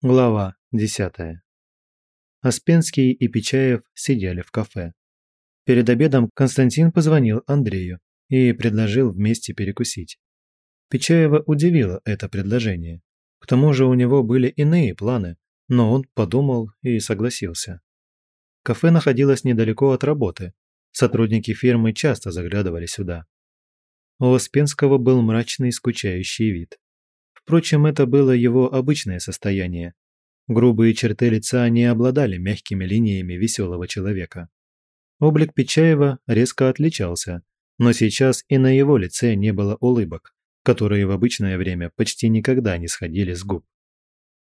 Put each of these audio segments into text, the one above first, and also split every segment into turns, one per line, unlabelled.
Глава 10. Аспенский и Печаев сидели в кафе. Перед обедом Константин позвонил Андрею и предложил вместе перекусить. Печаева удивило это предложение. К тому же у него были иные планы, но он подумал и согласился. Кафе находилось недалеко от работы. Сотрудники фирмы часто заглядывали сюда. У Аспенского был мрачный скучающий вид. Впрочем, это было его обычное состояние. Грубые черты лица не обладали мягкими линиями веселого человека. Облик Печаева резко отличался, но сейчас и на его лице не было улыбок, которые в обычное время почти никогда не сходили с губ.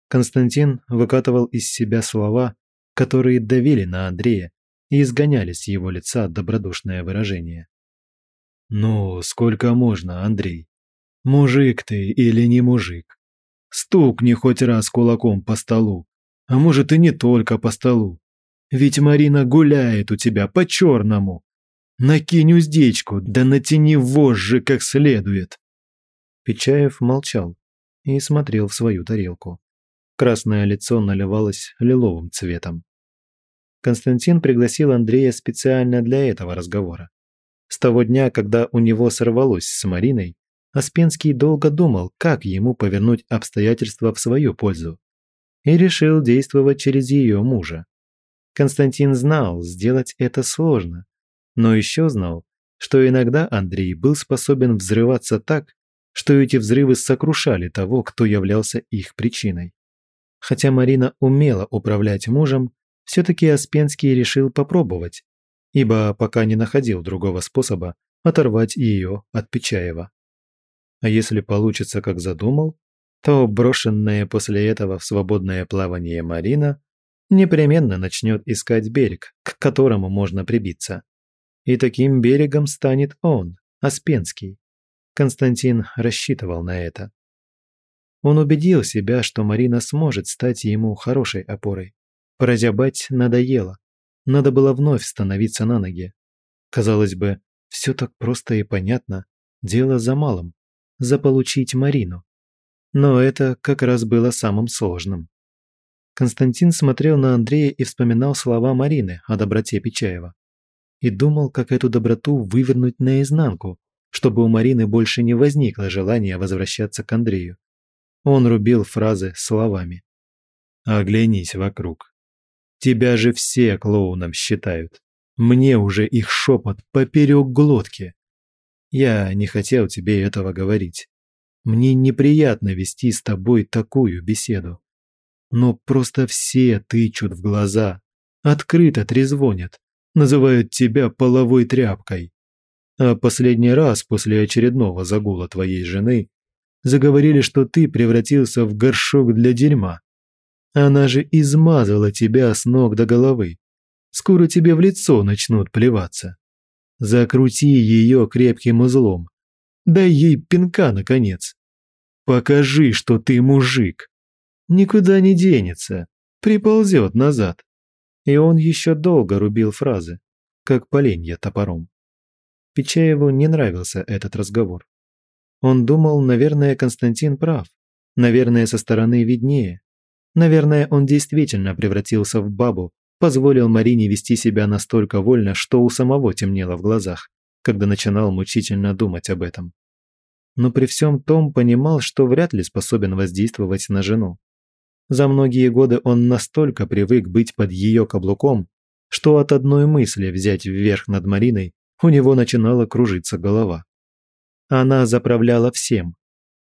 Константин выкатывал из себя слова, которые давили на Андрея и изгоняли с его лица добродушное выражение. «Ну, сколько можно, Андрей? Мужик ты или не мужик? Стукни хоть раз кулаком по столу. А может и не только по столу. Ведь Марина гуляет у тебя по-черному. Накинь уздечку, да натяни вожжи как следует. Печаев молчал и смотрел в свою тарелку. Красное лицо наливалось лиловым цветом. Константин пригласил Андрея специально для этого разговора. С того дня, когда у него сорвалось с Мариной, Аспенский долго думал, как ему повернуть обстоятельства в свою пользу. И решил действовать через ее мужа. Константин знал, сделать это сложно. Но еще знал, что иногда Андрей был способен взрываться так, что эти взрывы сокрушали того, кто являлся их причиной. Хотя Марина умела управлять мужем, все-таки Аспенский решил попробовать, ибо пока не находил другого способа оторвать ее от Печаева. А если получится, как задумал, то брошенная после этого в свободное плавание Марина непременно начнет искать берег, к которому можно прибиться. И таким берегом станет он, Аспенский. Константин рассчитывал на это. Он убедил себя, что Марина сможет стать ему хорошей опорой. Прозябать надоело. Надо было вновь становиться на ноги. Казалось бы, все так просто и понятно. Дело за малым заполучить Марину. Но это как раз было самым сложным. Константин смотрел на Андрея и вспоминал слова Марины о доброте Печаева. И думал, как эту доброту вывернуть наизнанку, чтобы у Марины больше не возникло желания возвращаться к Андрею. Он рубил фразы словами. «Оглянись вокруг. Тебя же все клоуном считают. Мне уже их шепот поперек глотки. Я не хотел тебе этого говорить. Мне неприятно вести с тобой такую беседу. Но просто все тычут в глаза, открыто трезвонят, называют тебя половой тряпкой. А последний раз после очередного загула твоей жены заговорили, что ты превратился в горшок для дерьма. Она же измазала тебя с ног до головы. Скоро тебе в лицо начнут плеваться. Закрути ее крепким узлом. Дай ей пинка, наконец. Покажи, что ты мужик. Никуда не денется, приползет назад. И он еще долго рубил фразы, как поленья топором. Печаеву не нравился этот разговор. Он думал, наверное, Константин прав. Наверное, со стороны виднее. Наверное, он действительно превратился в бабу, позволил Марине вести себя настолько вольно, что у самого темнело в глазах, когда начинал мучительно думать об этом. Но при всем том понимал, что вряд ли способен воздействовать на жену. За многие годы он настолько привык быть под ее каблуком, что от одной мысли взять вверх над Мариной у него начинала кружиться голова. Она заправляла всем.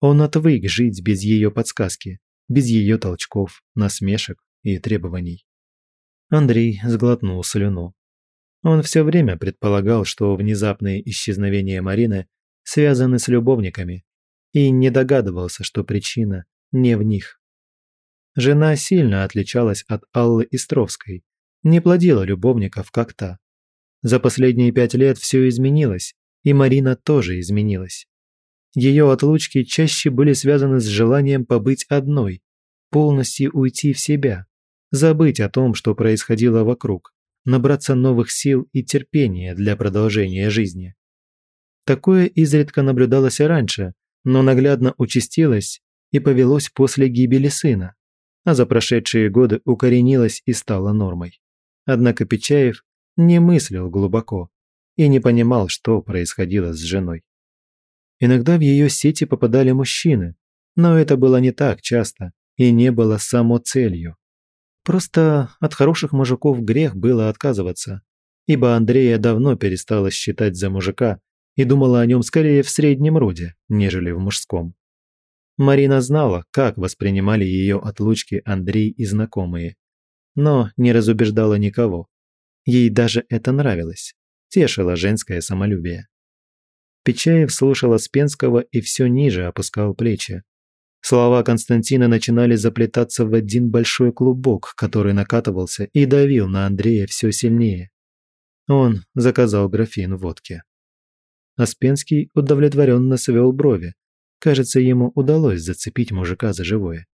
Он отвык жить без ее подсказки, без ее толчков, насмешек и требований. Андрей сглотнул слюну. Он все время предполагал, что внезапные исчезновения Марины связаны с любовниками, и не догадывался, что причина не в них. Жена сильно отличалась от Аллы Истровской, не плодила любовников, как та. За последние пять лет все изменилось, и Марина тоже изменилась. Ее отлучки чаще были связаны с желанием побыть одной, полностью уйти в себя, забыть о том, что происходило вокруг, набраться новых сил и терпения для продолжения жизни. Такое изредка наблюдалось и раньше, но наглядно участилось и повелось после гибели сына. а за прошедшие годы укоренилась и стала нормой. Однако Печаев не мыслил глубоко и не понимал, что происходило с женой. Иногда в ее сети попадали мужчины, но это было не так часто и не было само целью. Просто от хороших мужиков грех было отказываться, ибо Андрея давно перестала считать за мужика и думала о нем скорее в среднем роде, нежели в мужском. Марина знала, как воспринимали ее отлучки Андрей и знакомые, но не разубеждала никого. Ей даже это нравилось, тешило женское самолюбие. Печаев слушал Спенского и все ниже опускал плечи. Слова Константина начинали заплетаться в один большой клубок, который накатывался и давил на Андрея все сильнее. Он заказал графин водки. Аспенский удовлетворенно свел брови. Кажется, ему удалось зацепить мужика за живое.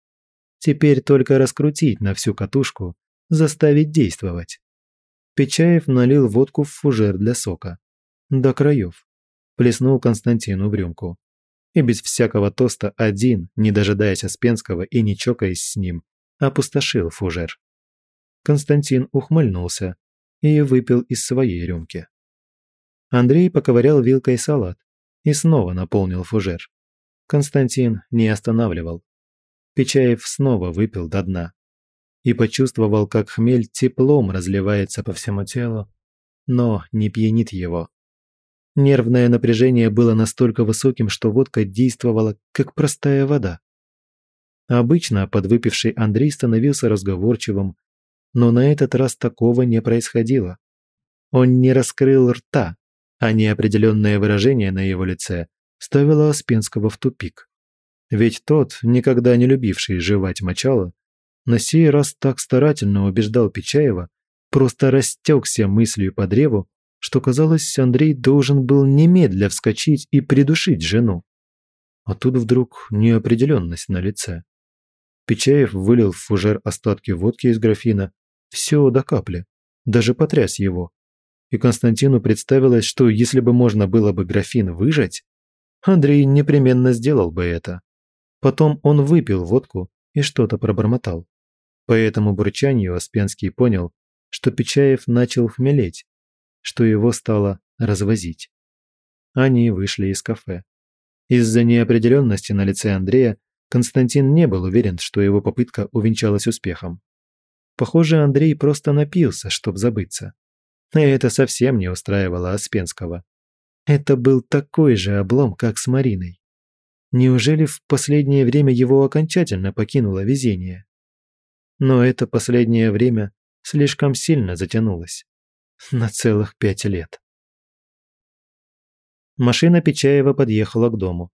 Теперь только раскрутить на всю катушку, заставить действовать. Печаев налил водку в фужер для сока. До краев плеснул Константину в рюмку. И без всякого тоста один, не дожидаясь Аспенского и не чокаясь с ним, опустошил фужер. Константин ухмыльнулся и выпил из своей рюмки. Андрей поковырял вилкой салат и снова наполнил фужер. Константин не останавливал. Печаев снова выпил до дна и почувствовал, как хмель теплом разливается по всему телу, но не пьянит его. Нервное напряжение было настолько высоким, что водка действовала как простая вода. Обычно подвыпивший Андрей становился разговорчивым, но на этот раз такого не происходило. Он не раскрыл рта, а неопределенное выражение на его лице ставило Оспенского в тупик. Ведь тот, никогда не любивший жевать мочало, на сей раз так старательно убеждал Печаева, просто растекся мыслью по древу, что, казалось, Андрей должен был немедля вскочить и придушить жену. А тут вдруг неопределенность на лице. Печаев вылил в фужер остатки водки из графина, все до капли, даже потряс его. И Константину представилось, что если бы можно было бы графин выжать, Андрей непременно сделал бы это. Потом он выпил водку и что-то пробормотал. По этому бурчанию Оспенский понял, что Печаев начал хмелеть, что его стало развозить. Они вышли из кафе. Из-за неопределенности на лице Андрея Константин не был уверен, что его попытка увенчалась успехом. Похоже, Андрей просто напился, чтобы забыться. И это совсем не устраивало Аспенского. Это был такой же облом, как с Мариной. Неужели в последнее время его окончательно покинуло везение? Но это последнее время слишком сильно затянулось на целых пять лет. Машина Печаева подъехала к дому.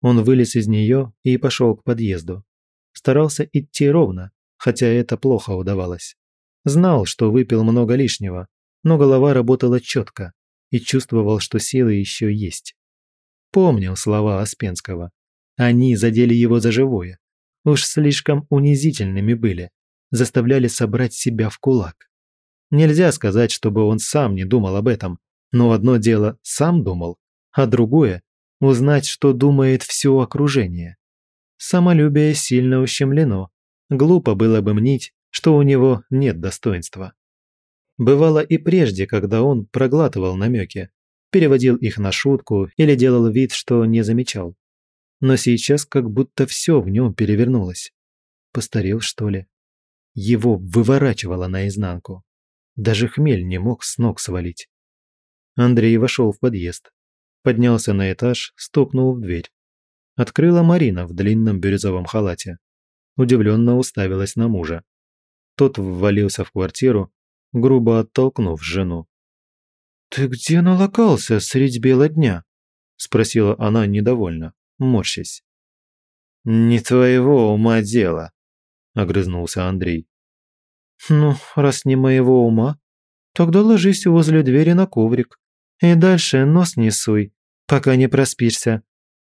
Он вылез из нее и пошел к подъезду. Старался идти ровно, хотя это плохо удавалось. Знал, что выпил много лишнего, но голова работала четко и чувствовал, что силы еще есть. Помнил слова Аспенского. Они задели его за живое. Уж слишком унизительными были, заставляли собрать себя в кулак. Нельзя сказать, чтобы он сам не думал об этом, но одно дело сам думал, а другое – узнать, что думает все окружение. Самолюбие сильно ущемлено. Глупо было бы мнить, что у него нет достоинства. Бывало и прежде, когда он проглатывал намеки, переводил их на шутку или делал вид, что не замечал. Но сейчас как будто все в нем перевернулось. Постарел, что ли? Его выворачивало наизнанку. Даже хмель не мог с ног свалить. Андрей вошел в подъезд. Поднялся на этаж, стукнул в дверь. Открыла Марина в длинном бирюзовом халате. Удивленно уставилась на мужа. Тот ввалился в квартиру, грубо оттолкнув жену. «Ты где налокался средь бела дня?» – спросила она недовольно, морщась. «Не твоего ума дело», – огрызнулся Андрей. «Ну, раз не моего ума, тогда ложись возле двери на коврик и дальше нос не суй, пока не проспишься»,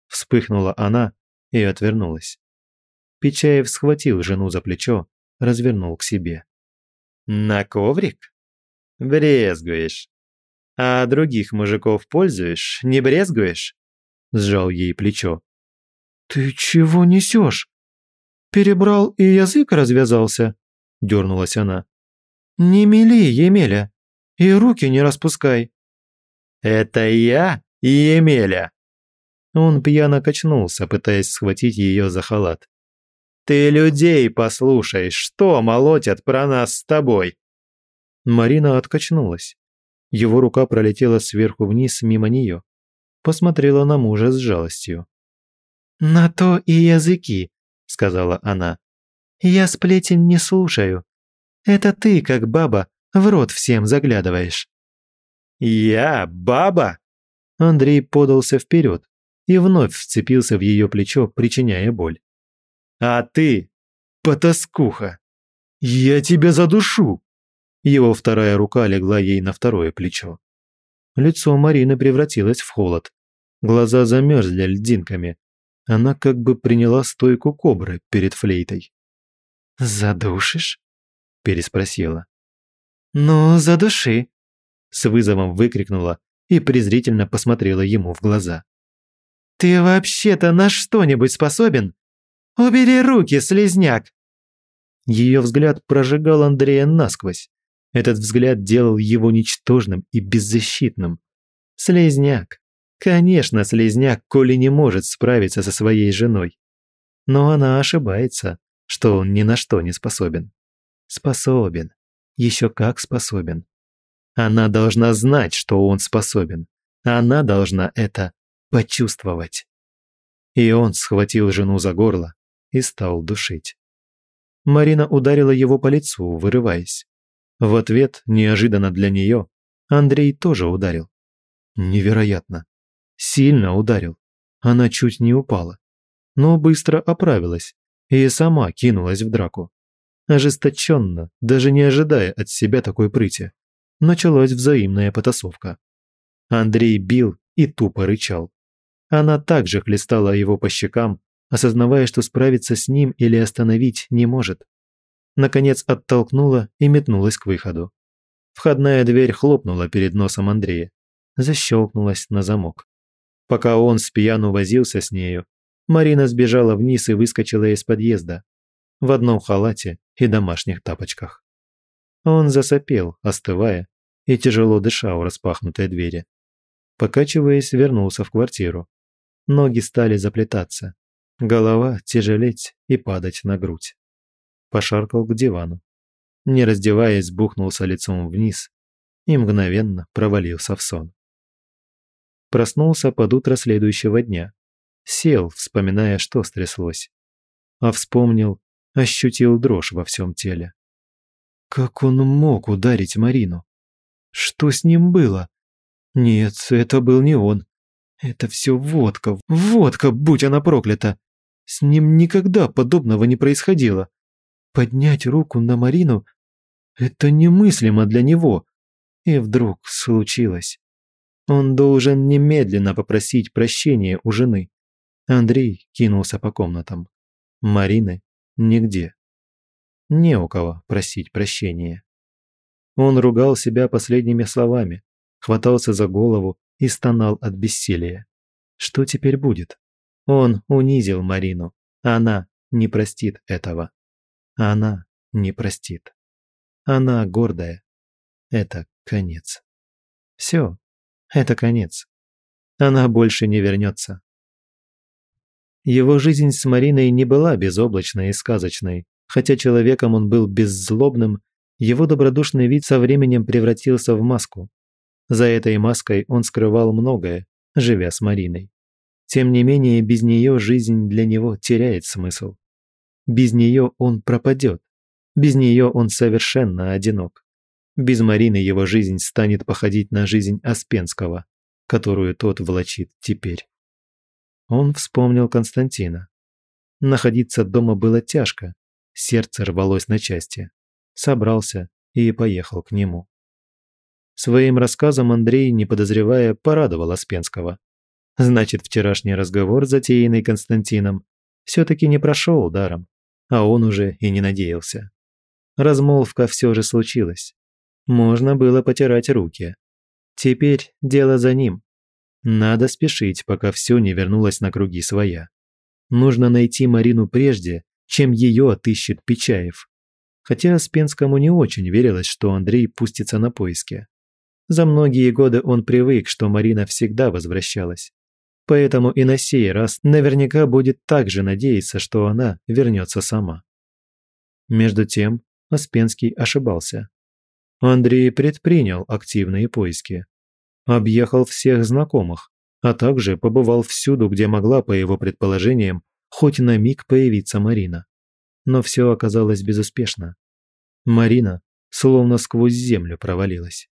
вспыхнула она и отвернулась. Печаев схватил жену за плечо, развернул к себе. «На коврик? Брезгуешь. А других мужиков пользуешь, не брезгуешь?» Сжал ей плечо. «Ты чего несешь?» перебрал и язык развязался», – дернулась она. «Не мели, Емеля, и руки не распускай».
«Это я, Емеля?»
Он пьяно качнулся, пытаясь схватить ее за халат.
«Ты людей послушай, что молотят про нас с тобой?»
Марина откачнулась. Его рука пролетела сверху вниз мимо нее. Посмотрела на мужа с жалостью. «На то и языки», — сказала она. «Я сплетен не слушаю. Это ты, как баба, в рот всем заглядываешь».
«Я баба?»
Андрей подался вперед и вновь вцепился в ее плечо, причиняя боль.
«А ты, потаскуха, я тебя задушу!»
Его вторая рука легла ей на второе плечо. Лицо Марины превратилось в холод. Глаза замерзли льдинками. Она как бы приняла стойку кобры перед флейтой. «Задушишь?» – переспросила. «Ну, задуши!» – с вызовом выкрикнула и презрительно посмотрела ему в глаза. «Ты вообще-то на что-нибудь способен? Убери руки, слезняк!» Ее взгляд прожигал Андрея насквозь. Этот взгляд делал его ничтожным и беззащитным. Слезняк. Конечно, слезняк, коли не может справиться со своей женой. Но она ошибается, что он ни на что не способен. Способен. Еще как способен. Она должна знать, что он способен. Она должна это почувствовать. И он схватил жену за горло и стал душить. Марина ударила его по лицу, вырываясь. В ответ, неожиданно для нее, Андрей тоже ударил. Невероятно. Сильно ударил. Она чуть не упала. Но быстро оправилась и сама кинулась в драку. Ожесточенно, даже не ожидая от себя такой прыти. Началась взаимная потасовка. Андрей бил и тупо рычал. Она также хлестала его по щекам, осознавая, что справиться с ним или остановить не может наконец оттолкнула и метнулась к выходу. Входная дверь хлопнула перед носом Андрея, защелкнулась на замок. Пока он с пьяну возился с нею, Марина сбежала вниз и выскочила из подъезда в одном халате и домашних тапочках. Он засопел, остывая и тяжело дыша у распахнутой двери. Покачиваясь, вернулся в квартиру. Ноги стали заплетаться, голова тяжелеть и падать на грудь пошаркал к дивану. Не раздеваясь, бухнулся лицом вниз и мгновенно провалился в сон. Проснулся под утро следующего дня. Сел, вспоминая, что стряслось. А вспомнил, ощутил дрожь во всем теле. Как он мог ударить Марину? Что с ним было? Нет, это был не он. Это все водка, водка, будь она проклята. С ним никогда подобного не происходило. Поднять руку на Марину – это немыслимо для него. И вдруг случилось. Он должен немедленно попросить прощения у жены. Андрей кинулся по комнатам. Марины нигде. Не у кого просить прощения. Он ругал себя последними словами, хватался за голову и стонал от бессилия. Что теперь будет? Он унизил Марину. Она не простит этого. Она не простит. Она гордая. Это конец. Все, это конец. Она больше не вернется. Его жизнь с Мариной не была безоблачной и сказочной. Хотя человеком он был беззлобным, его добродушный вид со временем превратился в маску. За этой маской он скрывал многое, живя с Мариной. Тем не менее, без нее жизнь для него теряет смысл. Без нее он пропадет. Без нее он совершенно одинок. Без Марины его жизнь станет походить на жизнь Аспенского, которую тот влачит теперь. Он вспомнил Константина. Находиться дома было тяжко, сердце рвалось на части. Собрался и поехал к нему. Своим рассказом Андрей, не подозревая, порадовал Аспенского. Значит, вчерашний разговор, затеянный Константином, все-таки не прошел даром а он уже и не надеялся. Размолвка все же случилась. Можно было потирать руки. Теперь дело за ним. Надо спешить, пока все не вернулось на круги своя. Нужно найти Марину прежде, чем ее отыщет Печаев. Хотя Спенскому не очень верилось, что Андрей пустится на поиски. За многие годы он привык, что Марина всегда возвращалась. Поэтому и на сей раз наверняка будет также надеяться, что она вернется сама. Между тем, Оспенский ошибался. Андрей предпринял активные поиски. Объехал всех знакомых, а также побывал всюду, где могла, по его предположениям, хоть на миг появиться Марина. Но все оказалось безуспешно. Марина словно сквозь землю провалилась.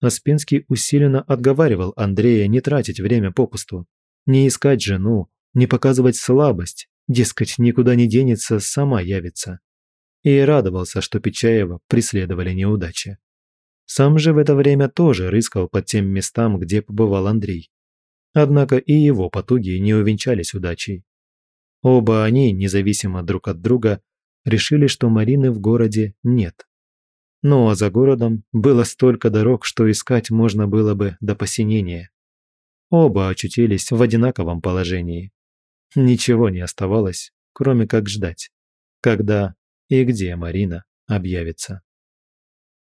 Оспенский усиленно отговаривал Андрея не тратить время попусту, не искать жену, не показывать слабость, дескать, никуда не денется, сама явится. И радовался, что Печаева преследовали неудачи. Сам же в это время тоже рыскал под тем местам, где побывал Андрей. Однако и его потуги не увенчались удачей. Оба они, независимо друг от друга, решили, что Марины в городе нет. Ну а за городом было столько дорог, что искать можно было бы до посинения. Оба очутились в одинаковом положении. Ничего не оставалось, кроме как ждать, когда и где Марина объявится.